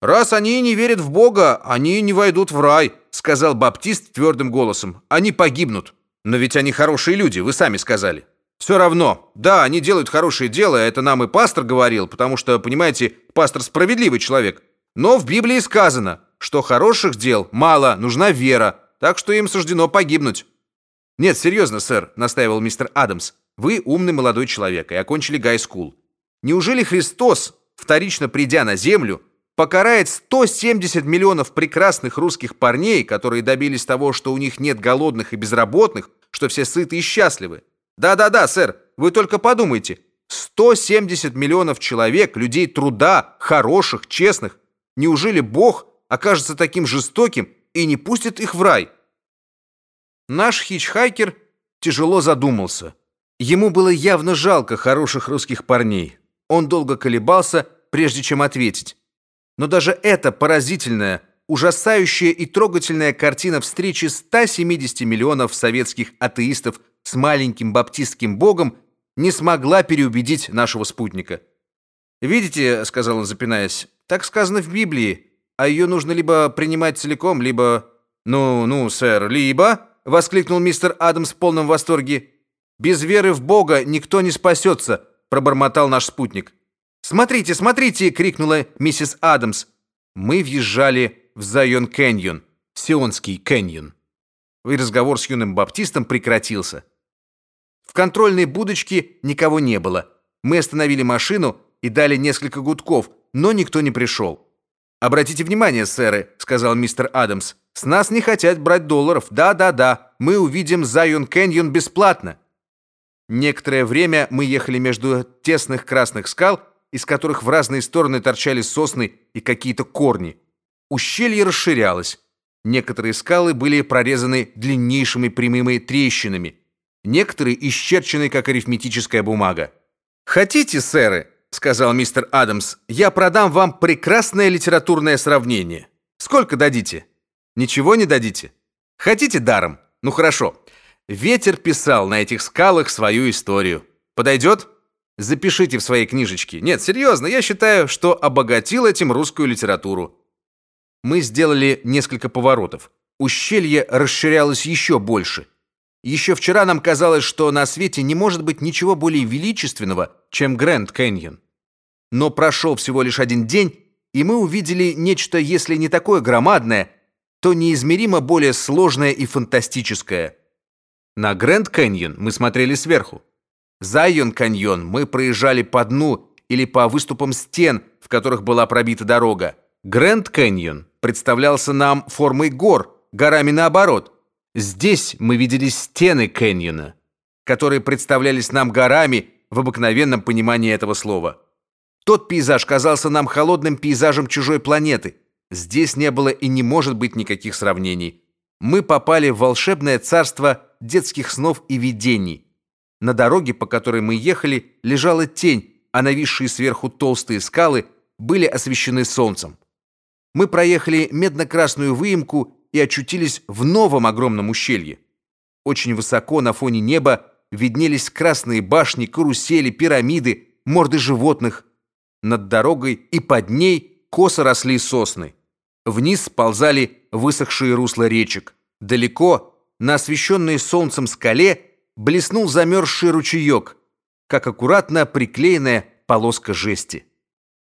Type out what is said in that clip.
Раз они не верят в Бога, они не войдут в рай, сказал баптист твердым голосом. Они погибнут. Но ведь они хорошие люди, вы сами сказали. Все равно. Да, они делают хорошее дело, это нам и пастор говорил, потому что, понимаете, пастор справедливый человек. Но в Библии сказано, что хороших дел мало, нужна вера, так что им суждено погибнуть. Нет, серьезно, сэр, настаивал мистер Адамс. Вы умный молодой человек и окончили гай-скул. Неужели Христос, вторично придя на землю, покарает 170 миллионов прекрасных русских парней, которые добились того, что у них нет голодных и безработных, что все сыты и счастливы? Да-да-да, сэр, вы только подумайте. 170 миллионов человек, людей труда, хороших, честных. Неужели Бог окажется таким жестоким и не пустит их в рай? Наш хичхайкер тяжело задумался. Ему было явно жалко хороших русских парней. Он долго колебался, прежде чем ответить. Но даже эта поразительная, ужасающая и трогательная картина встречи 170 миллионов советских атеистов с маленьким баптистским богом не смогла переубедить нашего спутника. «Видите, — сказал он, запинаясь, — так сказано в Библии, а ее нужно либо принимать целиком, либо...» «Ну, ну, сэр, либо...» — воскликнул мистер Адамс в полном восторге. «Без веры в Бога никто не спасется», — пробормотал наш спутник. «Смотрите, смотрите!» — крикнула миссис Адамс. Мы въезжали в Зайон Кэньон, Сионский Кэньон. И разговор с юным баптистом прекратился. В контрольной будочке никого не было. Мы остановили машину и дали несколько гудков, но никто не пришел. «Обратите внимание, сэры», — сказал мистер Адамс, — «с нас не хотят брать долларов. Да-да-да, мы увидим Зайон Кэньон бесплатно». Некоторое время мы ехали между тесных красных скал, из которых в разные стороны торчали сосны и какие-то корни. Ущелье расширялось. Некоторые скалы были прорезаны длиннейшими прямыми трещинами, некоторые исчерчены как арифметическая бумага. Хотите, сэры, сказал мистер Адамс, я продам вам прекрасное литературное сравнение. Сколько дадите? Ничего не дадите? Хотите даром? Ну хорошо. Ветер писал на этих скалах свою историю. Подойдет? Запишите в своей книжечке. Нет, серьезно, я считаю, что обогатил этим русскую литературу. Мы сделали несколько поворотов. Ущелье расширялось еще больше. Еще вчера нам казалось, что на свете не может быть ничего более величественного, чем Грэнд Кэньон. Но прошел всего лишь один день, и мы увидели нечто, если не такое громадное, то неизмеримо более сложное и фантастическое. На Грэнд Кэньон мы смотрели сверху. Зайон каньон мы проезжали по дну или по выступам стен, в которых была пробита дорога. Грэнд Каньон представлялся нам формой гор, горами наоборот. Здесь мы видели стены каньона, которые представлялись нам горами в обыкновенном понимании этого слова. Тот пейзаж казался нам холодным пейзажем чужой планеты. Здесь не было и не может быть никаких сравнений. Мы попали в волшебное царство детских снов и видений. На дороге, по которой мы ехали, лежала тень, а нависшие сверху толстые скалы были освещены солнцем. Мы проехали медно-красную выемку и очутились в новом огромном ущелье. Очень высоко на фоне неба виднелись красные башни, карусели, пирамиды, морды животных. Над дорогой и под ней косо росли сосны. Вниз сползали высохшие русла речек. Далеко, на освещенной солнцем скале, блеснул замерзший ручеек, как аккуратно приклеенная полоска жести.